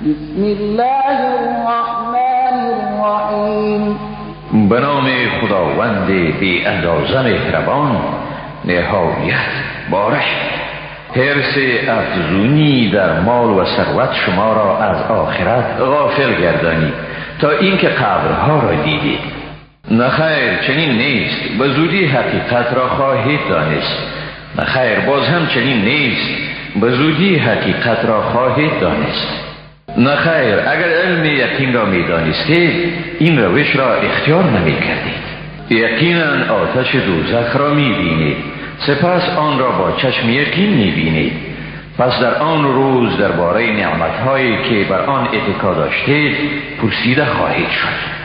بسم الله الرحمن الرحیم. به نام خداوند بی اندازه مهربان نهایت بارش. حرس افزونی در مال و ثروت شما را از آخرت غافل گردانی تا اینکه قبرها را دیدید نخیر چنین نیست. به زودی حقیقت را خواهید دانست. نخیر باز هم چنین نیست. به زودی حقیقت را خواهید دانست. نخیر اگر علم یقین را می دانستید این روش را اختیار نمی کردید یقینا آتش دوزخ را می بینید سپس آن را با چشم یقین می بینید پس در آن روز درباره نعمتهایی که بر آن اتکا داشتید پرسیده خواهید شد.